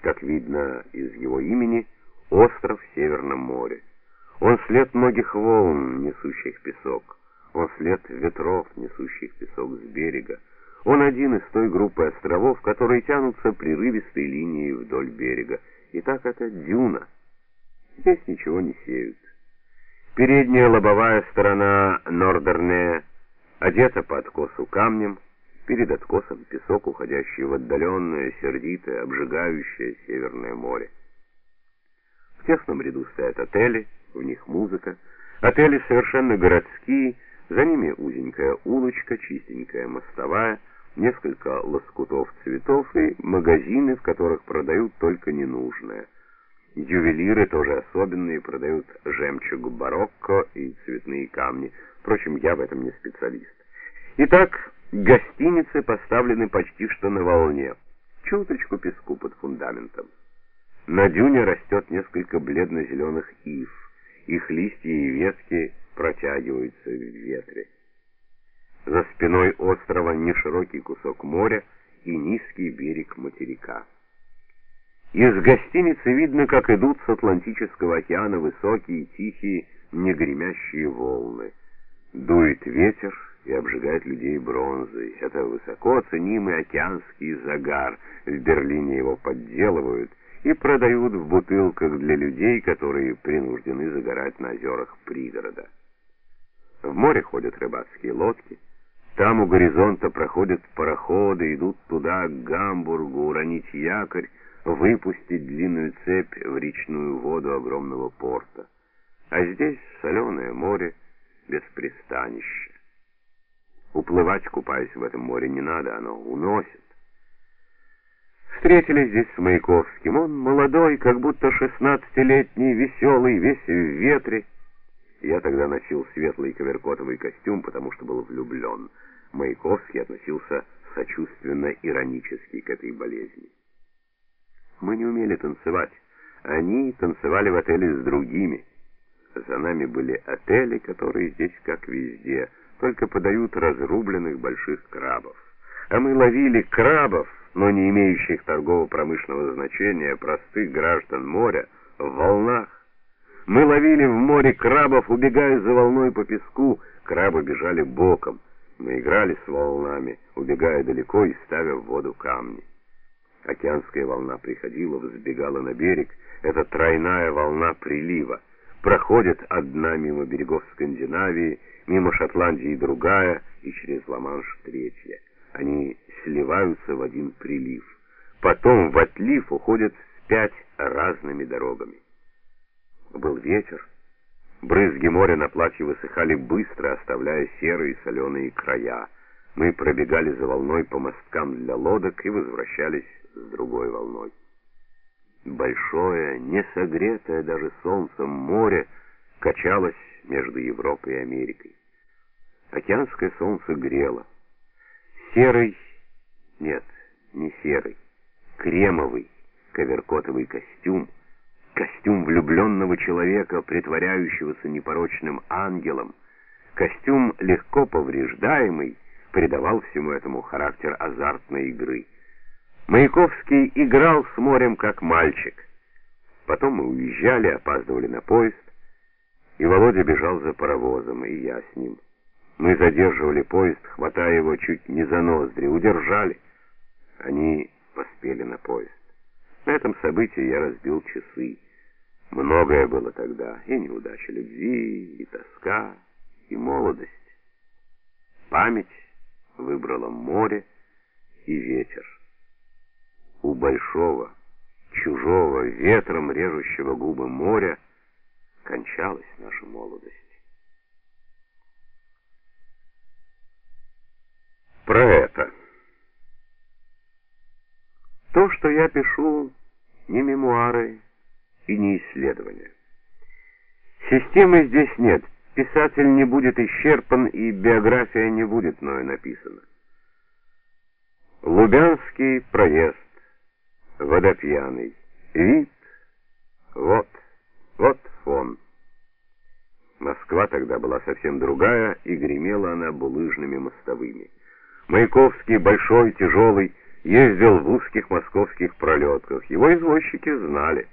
как видно из его имени, остров в Северном море. Он след многих волн, несущих песок. Он след ветров, несущих песок с берега. Он один из той группы островов, которые тянутся прерывистой линией вдоль берега. И так это дюна. Здесь ничего не сеют. Передняя лобовая сторона Нордерне одета по откосу камнем, перед откосом песок, уходящий в отдаленное, сердитое, обжигающее Северное море. В тесном ряду стоят отели, в них музыка. Отели совершенно городские, за ними узенькая улочка, чистенькая мостовая, несколько лоскутов цветов и магазины, в которых продают только ненужное. Ювелиры тоже особенные, продают жемчуг барокко и цветные камни. Впрочем, я в этом не специалист. Итак, гостиницы поставлены почти что на волне. Чуточку песку под фундаментом. На дюне растет несколько бледно-зеленых ив. Их листья и ветки протягиваются в ветре. За спиной острова неширокий кусок моря и низкий берег материка. Из гостиницы видно, как идут с Атлантического океана высокие, тихие, негремящие волны. Дует ветер и обжигает людей бронзой. Это высоко оценимый океанский загар. В Берлине его подделывают и продают в бутылках для людей, которые принуждены загорать на озерах пригорода. В море ходят рыбацкие лодки. Там у горизонта проходят пароходы, идут туда, к Гамбургу, уронить якорь, выпустить длинную цепь в речную воду огромного порта. А здесь соленое море без пристанища. Уплывать, купаясь в этом море, не надо, оно уносит. Встретились здесь с Маяковским. Он молодой, как будто шестнадцатилетний, веселый, весь в ветре. Я тогда носил светлый коверкотовый костюм, потому что был влюблен. Маяковский относился сочувственно-иронически к этой болезни. Мы не умели танцевать. Они танцевали в отеле с другими. За нами были отели, которые здесь, как везде, только подают разрубленных больших крабов. А мы ловили крабов, но не имеющих торгово-промышленного значения, простых граждан моря, в волнах. Мы ловили в море крабов, убегая за волной по песку, крабы бежали боком. Мы играли с волнами, убегая далеко и ставя в воду камни. Океанская волна приходила, взбегала на берег, это тройная волна прилива. Проходит одна мимо берегов Скандинавии, мимо Шотландии другая, и через Ла-Манш третья. Они сливаются в один прилив. Потом в отлив уходят вспять разными дорогами. Был ветер. Брызги моря на платье высыхали быстро, оставляя серые соленые края. Мы пробегали за волной по мосткам для лодок и возвращались с другой волной. Большое, не согретое даже солнцем море качалось между Европой и Америкой. Океанское солнце грело. Серый, нет, не серый, кремовый коверкотовый костюм, костюм влюбленного человека, притворяющегося непорочным ангелом, костюм легко повреждаемый, придавал всему этому характер азартной игры. Маяковский играл с морем как мальчик. Потом мы уезжали, опаздывали на поезд, и Володя бежал за паровозом, и я с ним. Мы задерживали поезд, хватая его чуть не за ноздри, удержали. Они поспели на поезд. На этом событии я разбил часы. Многое было тогда, и неудача любви, и тоска, и молодость. Память выбрала море и ветер. У большого, чужого, ветром режущего губы моря кончалась наша молодость. Про это. То, что я пишу, не мемуары и не исследования. Системы здесь нет. Писатель не будет исчерпан, и биография не будет мною написана. Лубянский проезд. Водопьяный. Вид. Вот. Вот фон. Москва тогда была совсем другая, и гремела она булыжными мостовыми. Маяковский, большой, тяжелый, ездил в узких московских пролетках. Его извозчики знали.